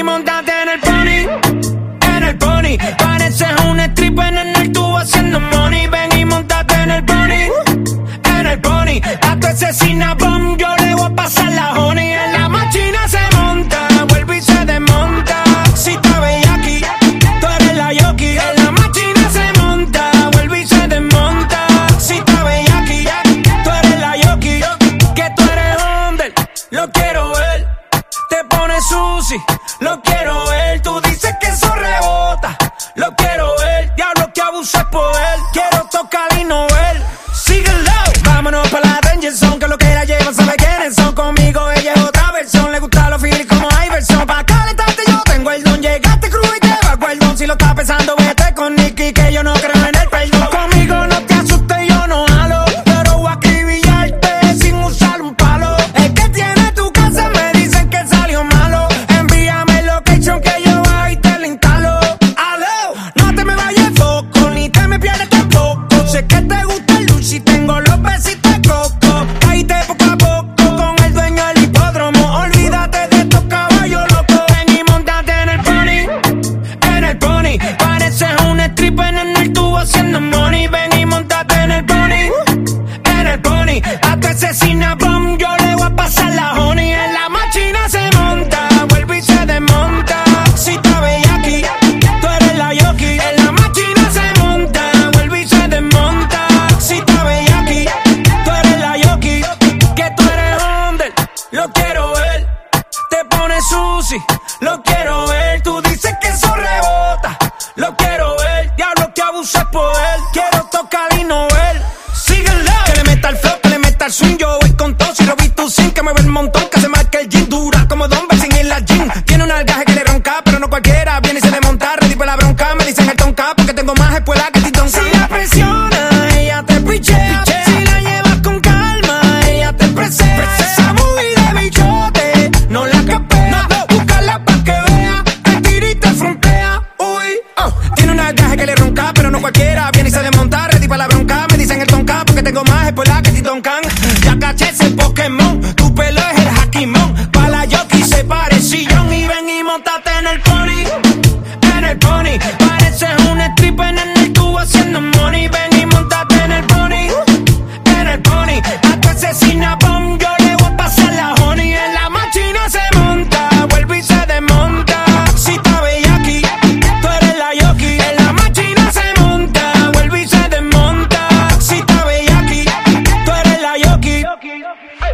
pony, montate en el pony, en el pony. Pareces un stripper en el tubo haciendo money. Ven y montate en el pony, en el pony. A tu asesina Susi, lo quiero ver. Tú dices que eso rebota, lo quiero ver. Diablo que abusa es poder, quiero tocar y no ver. Síguelo, vámonos para la Danger Zone, que lo que lo quiero ver. Tú dices que eso rebota. Lo quiero ver, diablo que abusa el poder. Quiero cualquiera, viene y se desmonta, ready para la bronca, me dicen el tonka, porque tengo más espuela que Titon Khan. Ya caché ese Pokémon, tu pelo es el Hakimon, para la yoki se pare y ven y montate en el pony, en el pony, pareces un stripper en el tubo haciendo money, jockey.